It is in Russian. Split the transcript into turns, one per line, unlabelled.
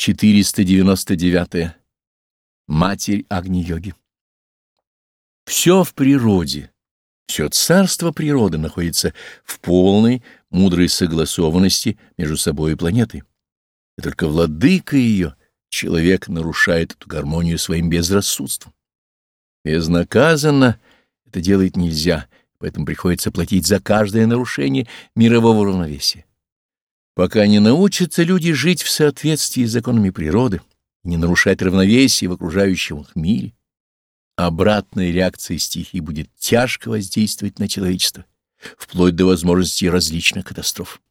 499. Матерь Агни-йоги. Все в природе, все царство природы находится в полной, мудрой согласованности между собой и планетой. И только владыка ее, человек, нарушает эту гармонию своим безрассудством. Безнаказанно это делать нельзя, поэтому приходится платить за каждое нарушение мирового равновесия. Пока не научатся люди жить в соответствии с законами природы, не нарушать равновесие в окружающем их мире, обратная реакция стихий будет тяжко воздействовать на человечество, вплоть до возможности различных катастроф.